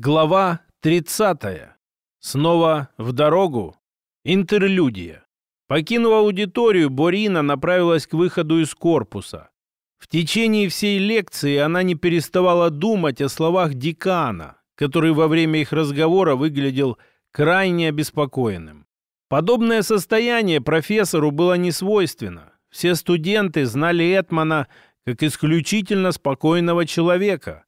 Глава 30. Снова в дорогу. Интерлюдия. Покинув аудиторию, Борина направилась к выходу из корпуса. В течение всей лекции она не переставала думать о словах декана, который во время их разговора выглядел крайне обеспокоенным. Подобное состояние профессору было не свойственно. Все студенты знали Этмана как исключительно спокойного человека –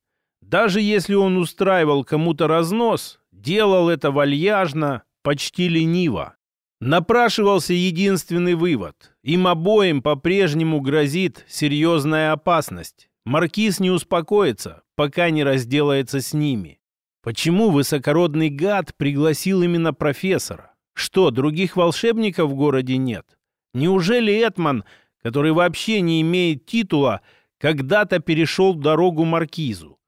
даже если он устраивал кому-то разнос, делал это вальяжно, почти лениво. Напрашивался единственный вывод. Им обоим по-прежнему грозит серьезная опасность. Маркиз не успокоится, пока не разделается с ними. Почему высокородный гад пригласил именно профессора? Что, других волшебников в городе нет? Неужели Этман, который вообще не имеет титула, когда-то перешел дорогу Маркизу?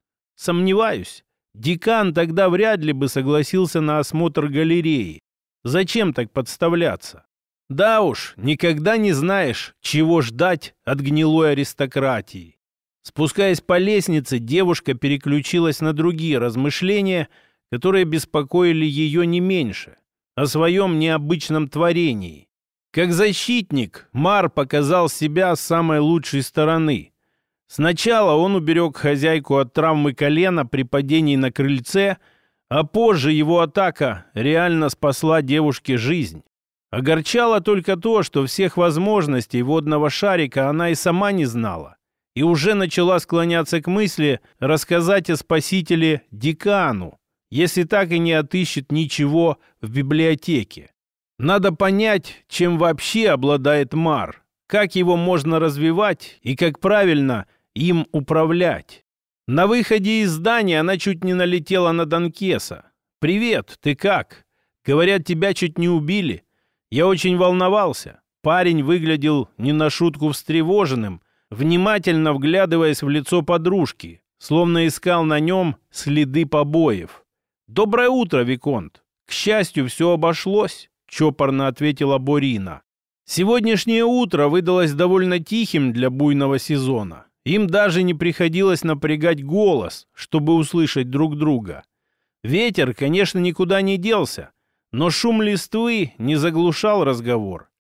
Сомневаюсь. Декан тогда вряд ли бы согласился на осмотр галереи. Зачем так подставляться? Да уж, никогда не знаешь, чего ждать от гнилой аристократии. Спускаясь по лестнице, девушка переключилась на другие размышления, которые беспокоили ее не меньше, о своем необычном творении. Как защитник, Мар показал себя с самой лучшей стороны – Сначала он уберег хозяйку от травмы колена при падении на крыльце, а позже его атака реально спасла девушке жизнь. Огорчало только то, что всех возможностей водного шарика она и сама не знала, и уже начала склоняться к мысли рассказать о спасителе декану, если так и не отыщет ничего в библиотеке. Надо понять, чем вообще обладает Мар, как его можно развивать и как правильно – им управлять. На выходе из здания она чуть не налетела на Донкеса. «Привет, ты как? Говорят, тебя чуть не убили. Я очень волновался». Парень выглядел не на шутку встревоженным, внимательно вглядываясь в лицо подружки, словно искал на нем следы побоев. «Доброе утро, Виконт. К счастью, все обошлось», — чопорно ответила Борина. Сегодняшнее утро выдалось довольно тихим для буйного сезона. Им даже не приходилось напрягать голос, чтобы услышать друг друга. Ветер, конечно, никуда не делся, но шум листвы не заглушал разговор.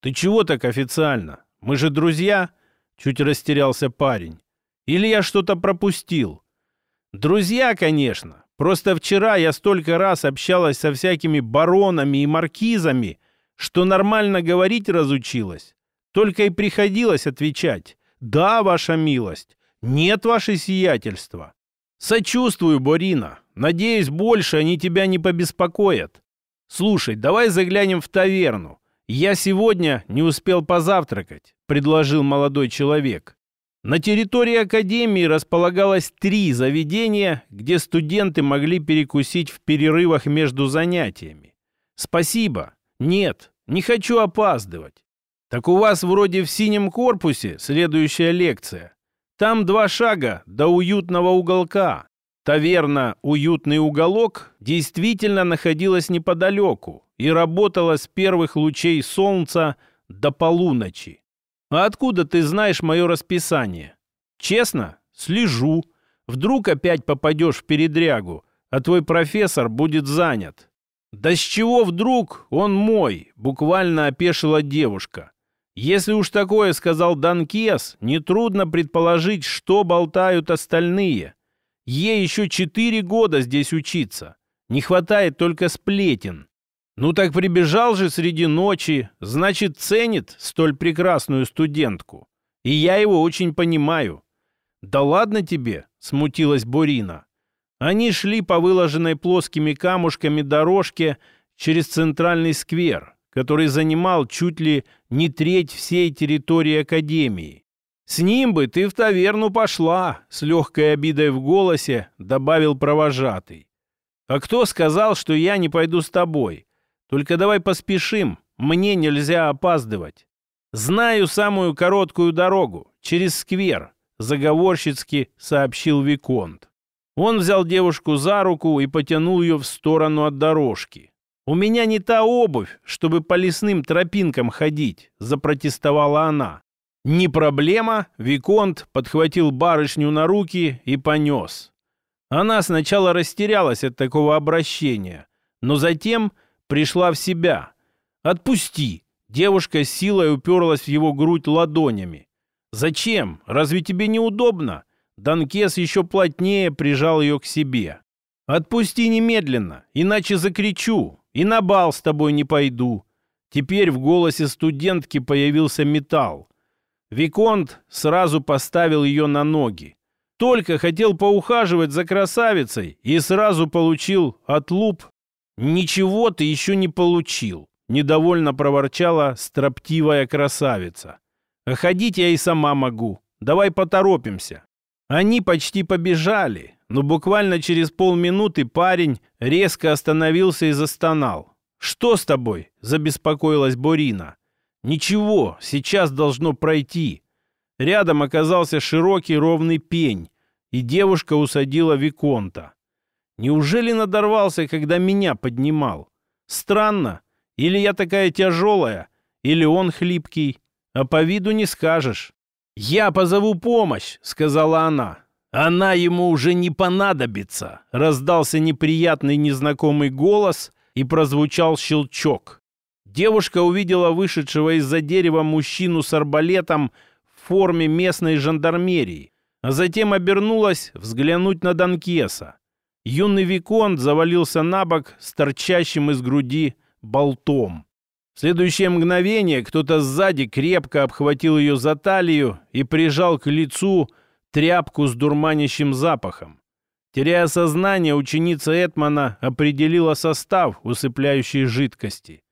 «Ты чего так официально? Мы же друзья?» Чуть растерялся парень. «Или я что-то пропустил?» «Друзья, конечно. Просто вчера я столько раз общалась со всякими баронами и маркизами, что нормально говорить разучилась. Только и приходилось отвечать. «Да, ваша милость. Нет, ваше сиятельство». «Сочувствую, Борина. Надеюсь, больше они тебя не побеспокоят. Слушай, давай заглянем в таверну. Я сегодня не успел позавтракать», — предложил молодой человек. На территории Академии располагалось три заведения, где студенты могли перекусить в перерывах между занятиями. «Спасибо. Нет, не хочу опаздывать. Так у вас вроде в синем корпусе следующая лекция. Там два шага до уютного уголка. Таверна «Уютный уголок» действительно находилась неподалеку и работала с первых лучей солнца до полуночи. А откуда ты знаешь мое расписание? Честно, слежу. Вдруг опять попадешь в передрягу, а твой профессор будет занят. Да с чего вдруг он мой, буквально опешила девушка. Если уж такое сказал Данкес, нетрудно предположить, что болтают остальные. Ей еще четыре года здесь учиться. Не хватает только сплетен. Ну так прибежал же среди ночи, значит, ценит столь прекрасную студентку. И я его очень понимаю. Да ладно тебе, смутилась Борина. Они шли по выложенной плоскими камушками дорожке через центральный сквер который занимал чуть ли не треть всей территории Академии. «С ним бы ты в таверну пошла», — с легкой обидой в голосе добавил провожатый. «А кто сказал, что я не пойду с тобой? Только давай поспешим, мне нельзя опаздывать». «Знаю самую короткую дорогу, через сквер», — заговорщицки сообщил Виконт. Он взял девушку за руку и потянул ее в сторону от дорожки. «У меня не та обувь, чтобы по лесным тропинкам ходить», — запротестовала она. «Не проблема», — Виконт подхватил барышню на руки и понес. Она сначала растерялась от такого обращения, но затем пришла в себя. «Отпусти!» Девушка с силой уперлась в его грудь ладонями. «Зачем? Разве тебе неудобно?» Данкес еще плотнее прижал ее к себе. «Отпусти немедленно, иначе закричу, и на бал с тобой не пойду». Теперь в голосе студентки появился металл. Виконт сразу поставил ее на ноги. Только хотел поухаживать за красавицей и сразу получил отлуп. «Ничего ты еще не получил», — недовольно проворчала строптивая красавица. «А ходить я и сама могу. Давай поторопимся». Они почти побежали, но буквально через полминуты парень резко остановился и застонал. «Что с тобой?» – забеспокоилась Борина. «Ничего, сейчас должно пройти». Рядом оказался широкий ровный пень, и девушка усадила Виконта. Неужели надорвался, когда меня поднимал? Странно. Или я такая тяжелая, или он хлипкий. А по виду не скажешь. «Я позову помощь», — сказала она. «Она ему уже не понадобится», — раздался неприятный незнакомый голос и прозвучал щелчок. Девушка увидела вышедшего из-за дерева мужчину с арбалетом в форме местной жандармерии, а затем обернулась взглянуть на Донкеса. Юный Виконт завалился на бок с торчащим из груди болтом. В следующее мгновение кто-то сзади крепко обхватил ее за талию и прижал к лицу тряпку с дурманящим запахом. Теряя сознание, ученица Этмана определила состав усыпляющей жидкости.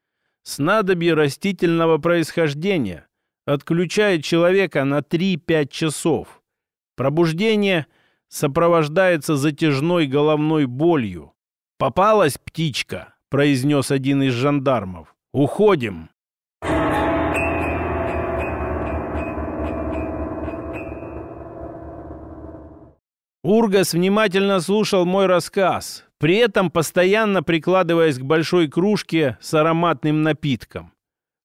Снадобье растительного происхождения отключает человека на 3-5 часов. Пробуждение сопровождается затяжной головной болью. «Попалась птичка», — произнес один из жандармов. Уходим!» Ургас внимательно слушал мой рассказ, при этом постоянно прикладываясь к большой кружке с ароматным напитком.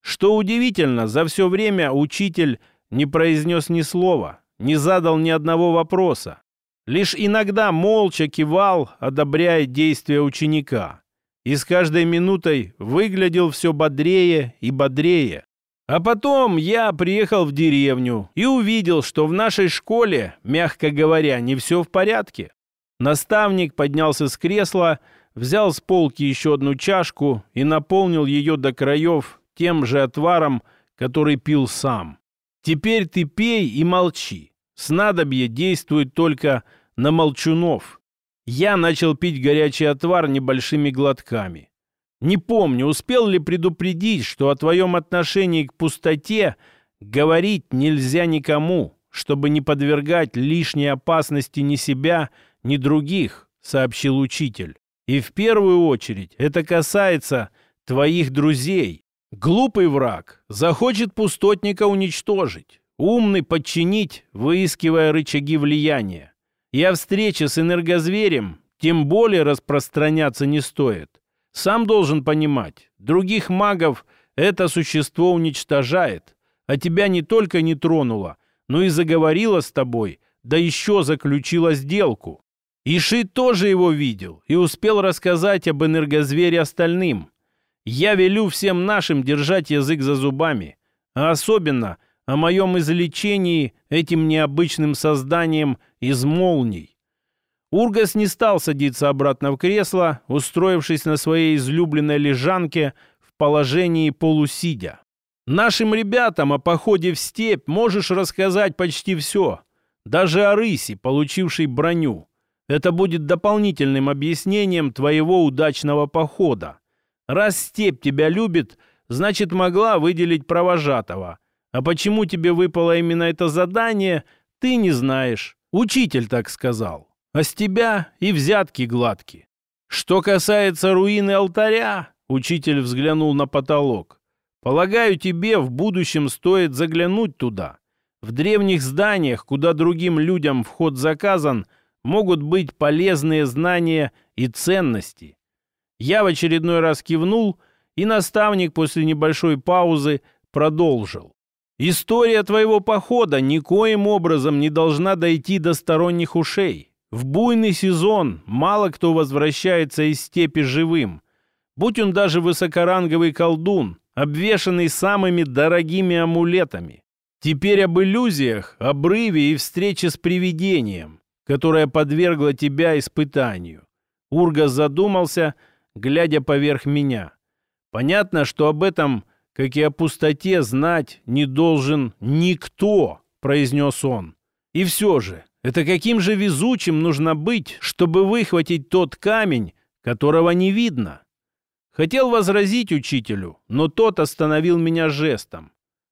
Что удивительно, за все время учитель не произнес ни слова, не задал ни одного вопроса. Лишь иногда молча кивал, одобряя действия ученика и с каждой минутой выглядел все бодрее и бодрее. А потом я приехал в деревню и увидел, что в нашей школе, мягко говоря, не все в порядке. Наставник поднялся с кресла, взял с полки еще одну чашку и наполнил ее до краев тем же отваром, который пил сам. Теперь ты пей и молчи. Снадобье действует только на молчунов. Я начал пить горячий отвар небольшими глотками. Не помню, успел ли предупредить, что о твоем отношении к пустоте говорить нельзя никому, чтобы не подвергать лишней опасности ни себя, ни других, сообщил учитель. И в первую очередь это касается твоих друзей. Глупый враг захочет пустотника уничтожить, умный подчинить, выискивая рычаги влияния. И о встрече с энергозверем тем более распространяться не стоит. Сам должен понимать, других магов это существо уничтожает, а тебя не только не тронуло, но и заговорила с тобой, да еще заключила сделку. Иши тоже его видел и успел рассказать об энергозвере остальным. Я велю всем нашим держать язык за зубами, а особенно о моем излечении этим необычным созданием из молний. Ургас не стал садиться обратно в кресло, устроившись на своей излюбленной лежанке в положении полусидя. «Нашим ребятам о походе в степь можешь рассказать почти все, даже о рысе, получившей броню. Это будет дополнительным объяснением твоего удачного похода. Раз степь тебя любит, значит могла выделить провожатого» А почему тебе выпало именно это задание, ты не знаешь. Учитель так сказал. А с тебя и взятки гладки. Что касается руины алтаря, учитель взглянул на потолок. Полагаю, тебе в будущем стоит заглянуть туда. В древних зданиях, куда другим людям вход заказан, могут быть полезные знания и ценности. Я в очередной раз кивнул, и наставник после небольшой паузы продолжил. История твоего похода никоим образом не должна дойти до сторонних ушей. В буйный сезон мало кто возвращается из степи живым. Будь он даже высокоранговый колдун, обвешанный самыми дорогими амулетами. Теперь об иллюзиях, обрыве и встрече с привидением, которое подвергло тебя испытанию. Ургас задумался, глядя поверх меня. Понятно, что об этом, как и о пустоте, знать не должен никто, произнес он. И все же, это каким же везучим нужно быть, чтобы выхватить тот камень, которого не видно? Хотел возразить учителю, но тот остановил меня жестом.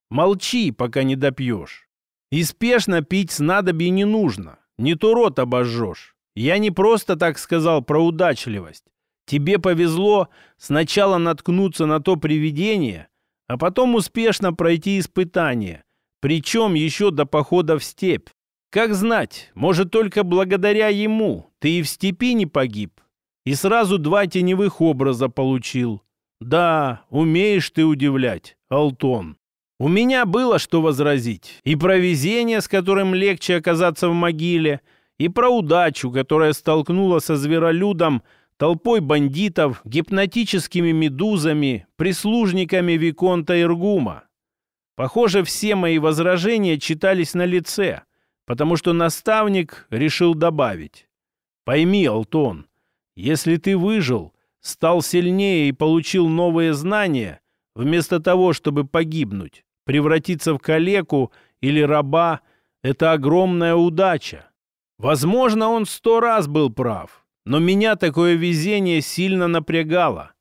Молчи, пока не допьешь. И спешно пить снадобье не нужно, не то рот обожжешь. Я не просто так сказал про удачливость. Тебе повезло сначала наткнуться на то привидение, а потом успешно пройти испытание, причем еще до похода в степь. Как знать, может, только благодаря ему ты и в степи не погиб, и сразу два теневых образа получил. Да, умеешь ты удивлять, Алтон. У меня было что возразить. И про везение, с которым легче оказаться в могиле, и про удачу, которая столкнула со зверолюдом толпой бандитов, гипнотическими медузами, прислужниками Виконта Иргума. Похоже, все мои возражения читались на лице, потому что наставник решил добавить. «Пойми, Алтон, если ты выжил, стал сильнее и получил новые знания, вместо того, чтобы погибнуть, превратиться в калеку или раба, это огромная удача. Возможно, он сто раз был прав, но меня такое везение сильно напрягало.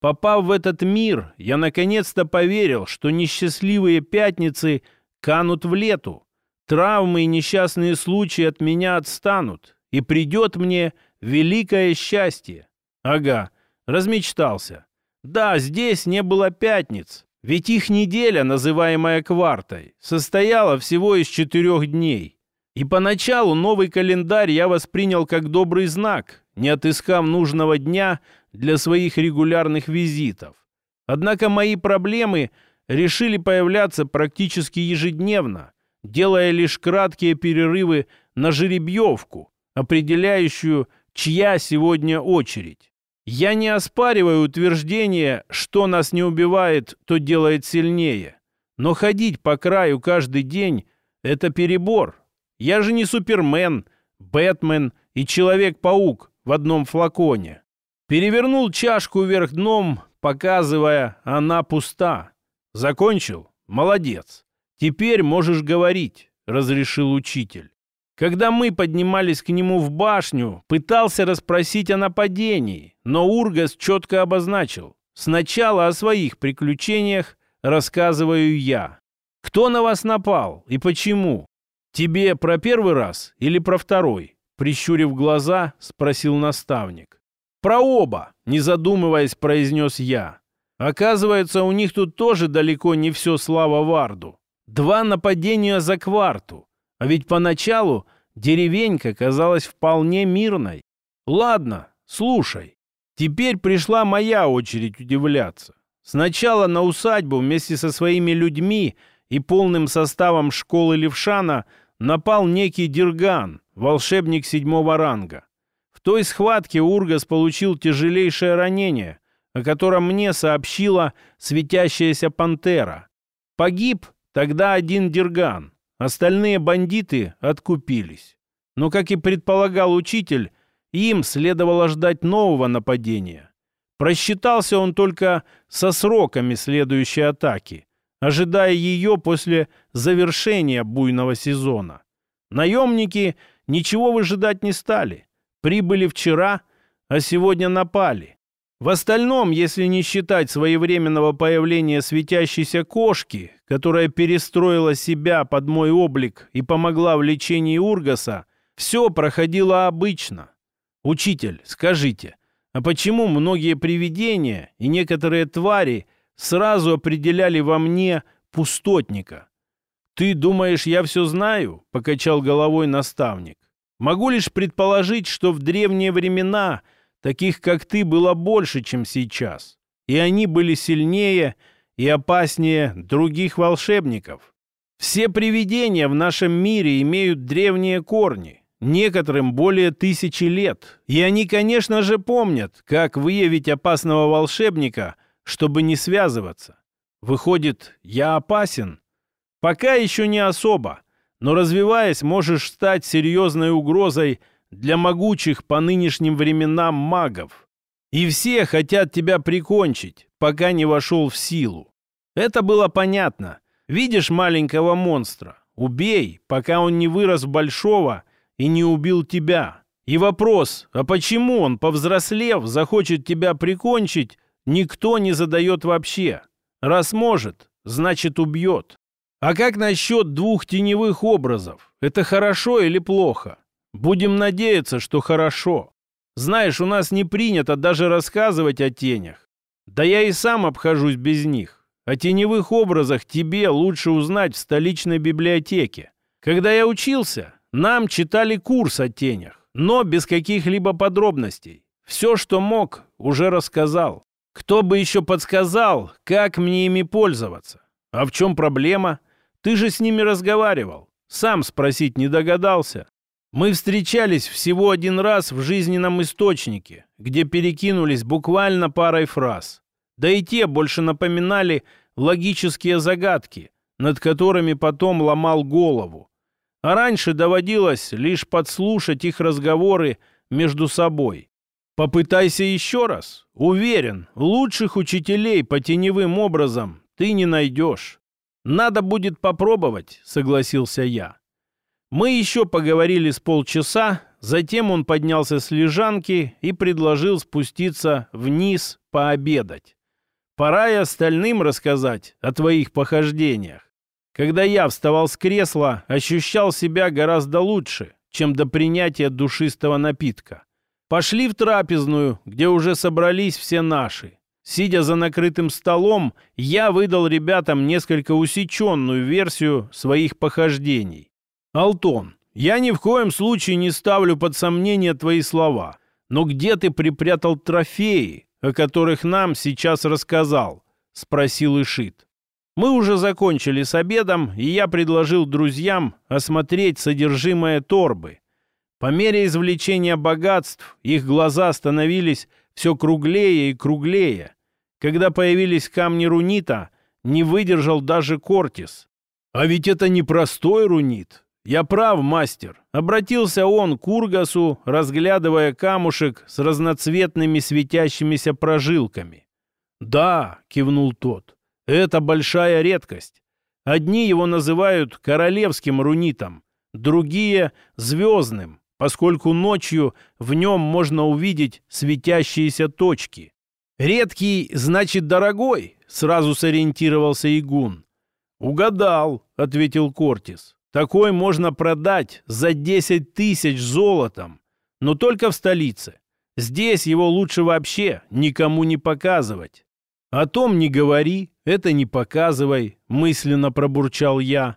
Попав в этот мир, я наконец-то поверил, что несчастливые пятницы канут в лету. Травмы и несчастные случаи от меня отстанут, и придет мне великое счастье. Ага, размечтался. Да, здесь не было пятниц, ведь их неделя, называемая квартой, состояла всего из четырех дней. И поначалу новый календарь я воспринял как добрый знак, не отыскав нужного дня для своих регулярных визитов. Однако мои проблемы решили появляться практически ежедневно, делая лишь краткие перерывы на жеребьевку, определяющую, чья сегодня очередь. Я не оспариваю утверждение, что нас не убивает, то делает сильнее. Но ходить по краю каждый день — это перебор. Я же не Супермен, Бэтмен и Человек-паук в одном флаконе. Перевернул чашку вверх дном, показывая, она пуста. Закончил? Молодец. Теперь можешь говорить, разрешил учитель. Когда мы поднимались к нему в башню, пытался расспросить о нападении, но Ургас четко обозначил. Сначала о своих приключениях рассказываю я. Кто на вас напал и почему? Тебе про первый раз или про второй? Прищурив глаза, спросил наставник. Про оба, не задумываясь, произнес я. Оказывается, у них тут тоже далеко не все слава Варду. Два нападения за кварту. А ведь поначалу деревенька казалась вполне мирной. Ладно, слушай. Теперь пришла моя очередь удивляться. Сначала на усадьбу вместе со своими людьми и полным составом школы Левшана напал некий Дерган, волшебник седьмого ранга. В той схватке Ургас получил тяжелейшее ранение, о котором мне сообщила светящаяся пантера. Погиб тогда один Дерган. Остальные бандиты откупились. Но, как и предполагал учитель, им следовало ждать нового нападения. Просчитался он только со сроками следующей атаки, ожидая ее после завершения буйного сезона. Наемники ничего выжидать не стали. Прибыли вчера, а сегодня напали. В остальном, если не считать своевременного появления светящейся кошки, которая перестроила себя под мой облик и помогла в лечении Ургаса, все проходило обычно. Учитель, скажите, а почему многие привидения и некоторые твари сразу определяли во мне пустотника? «Ты думаешь, я все знаю?» — покачал головой наставник. «Могу лишь предположить, что в древние времена — Таких, как ты, было больше, чем сейчас. И они были сильнее и опаснее других волшебников. Все привидения в нашем мире имеют древние корни. некоторым более тысячи лет. И они, конечно же, помнят, как выявить опасного волшебника, чтобы не связываться. Выходит, я опасен? Пока еще не особо, но развиваясь, можешь стать серьезной угрозой для могучих по нынешним временам магов. И все хотят тебя прикончить, пока не вошел в силу. Это было понятно. Видишь маленького монстра? Убей, пока он не вырос большого и не убил тебя. И вопрос, а почему он, повзрослев, захочет тебя прикончить, никто не задает вообще. Раз может, значит убьет. А как насчет двух теневых образов? Это хорошо или плохо? Будем надеяться, что хорошо. Знаешь, у нас не принято даже рассказывать о тенях. Да я и сам обхожусь без них. О теневых образах тебе лучше узнать в столичной библиотеке. Когда я учился, нам читали курс о тенях, но без каких-либо подробностей. Все, что мог, уже рассказал. Кто бы еще подсказал, как мне ими пользоваться? А в чем проблема? Ты же с ними разговаривал. Сам спросить не догадался. Мы встречались всего один раз в жизненном источнике, где перекинулись буквально парой фраз. Да и те больше напоминали логические загадки, над которыми потом ломал голову. А раньше доводилось лишь подслушать их разговоры между собой. Попытайся еще раз. Уверен, лучших учителей по теневым образом ты не найдешь. Надо будет попробовать, согласился я. Мы еще поговорили с полчаса, затем он поднялся с лежанки и предложил спуститься вниз пообедать. Пора и остальным рассказать о твоих похождениях. Когда я вставал с кресла, ощущал себя гораздо лучше, чем до принятия душистого напитка. Пошли в трапезную, где уже собрались все наши. Сидя за накрытым столом, я выдал ребятам несколько усеченную версию своих похождений. «Алтон, я ни в коем случае не ставлю под сомнение твои слова. Но где ты припрятал трофеи, о которых нам сейчас рассказал?» — спросил Ишит. Мы уже закончили с обедом, и я предложил друзьям осмотреть содержимое торбы. По мере извлечения богатств их глаза становились все круглее и круглее. Когда появились камни рунита, не выдержал даже Кортис. А ведь это не простой рунит, «Я прав, мастер», — обратился он к Ургасу, разглядывая камушек с разноцветными светящимися прожилками. «Да», — кивнул тот, — «это большая редкость. Одни его называют королевским рунитом, другие — звездным, поскольку ночью в нем можно увидеть светящиеся точки. «Редкий, значит, дорогой», — сразу сориентировался Игун. «Угадал», — ответил Кортис. Такой можно продать за 10 тысяч золотом, но только в столице. Здесь его лучше вообще никому не показывать. О том не говори, это не показывай, мысленно пробурчал я.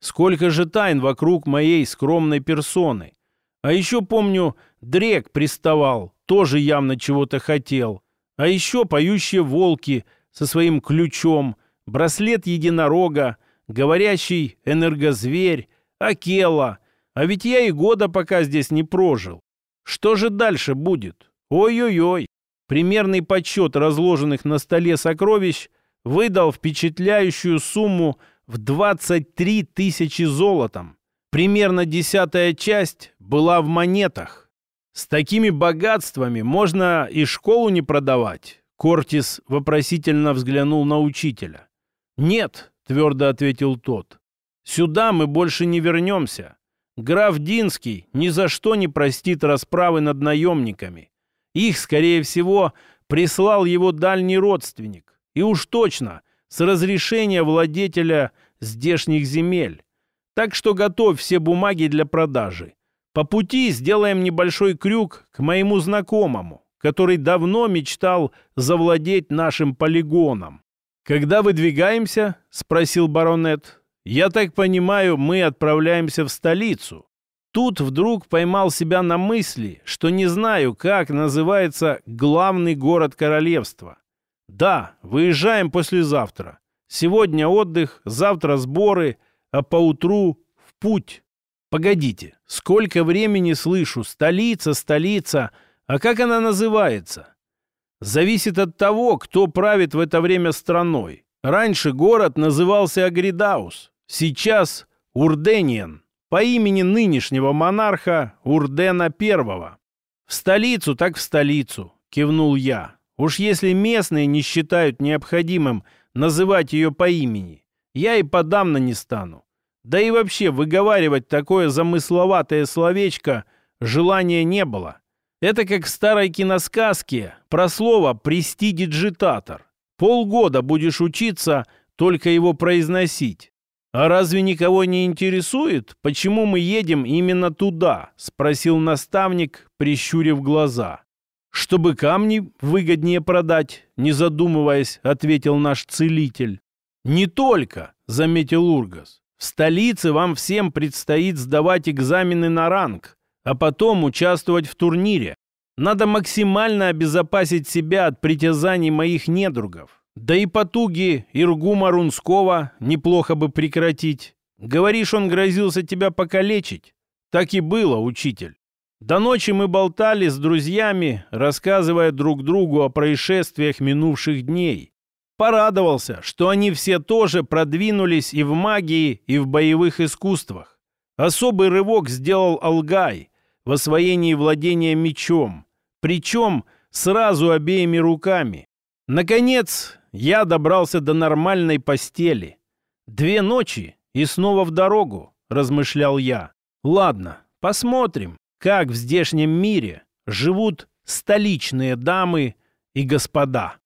Сколько же тайн вокруг моей скромной персоны. А еще помню, Дрек приставал, тоже явно чего-то хотел. А еще поющие волки со своим ключом, браслет единорога, говорящий энергозверь, Акела. А ведь я и года пока здесь не прожил. Что же дальше будет? Ой-ой-ой. Примерный подсчет разложенных на столе сокровищ выдал впечатляющую сумму в 23 тысячи золотом. Примерно десятая часть была в монетах. С такими богатствами можно и школу не продавать. Кортис вопросительно взглянул на учителя. «Нет», твердо ответил тот. «Сюда мы больше не вернемся. Граф Динский ни за что не простит расправы над наемниками. Их, скорее всего, прислал его дальний родственник. И уж точно с разрешения владетеля здешних земель. Так что готовь все бумаги для продажи. По пути сделаем небольшой крюк к моему знакомому, который давно мечтал завладеть нашим полигоном. «Когда выдвигаемся?» — спросил баронет. «Я так понимаю, мы отправляемся в столицу». Тут вдруг поймал себя на мысли, что не знаю, как называется главный город королевства. Да, выезжаем послезавтра. Сегодня отдых, завтра сборы, а поутру в путь. Погодите, сколько времени слышу «столица, столица», а как она называется? Зависит от того, кто правит в это время страной. Раньше город назывался Агридаус, сейчас Урдениен, по имени нынешнего монарха Урдена I. В столицу так в столицу, кивнул я. Уж если местные не считают необходимым называть ее по имени, я и подавно не стану. Да и вообще выговаривать такое замысловатое словечко желания не было. Это как в старой киносказке про слово «престидиджитатор». Полгода будешь учиться только его произносить. «А разве никого не интересует, почему мы едем именно туда?» — спросил наставник, прищурив глаза. «Чтобы камни выгоднее продать», — не задумываясь, ответил наш целитель. «Не только», — заметил Ургас. «В столице вам всем предстоит сдавать экзамены на ранг, а потом участвовать в турнире. Надо максимально обезопасить себя от притязаний моих недругов. Да и потуги Иргума Рунского неплохо бы прекратить. Говоришь, он грозился тебя покалечить? Так и было, учитель. До ночи мы болтали с друзьями, рассказывая друг другу о происшествиях минувших дней. Порадовался, что они все тоже продвинулись и в магии, и в боевых искусствах. Особый рывок сделал Алгай в освоении владения мечом, причем сразу обеими руками. Наконец, я добрался до нормальной постели. Две ночи и снова в дорогу, размышлял я. Ладно, посмотрим, как в здешнем мире живут столичные дамы и господа.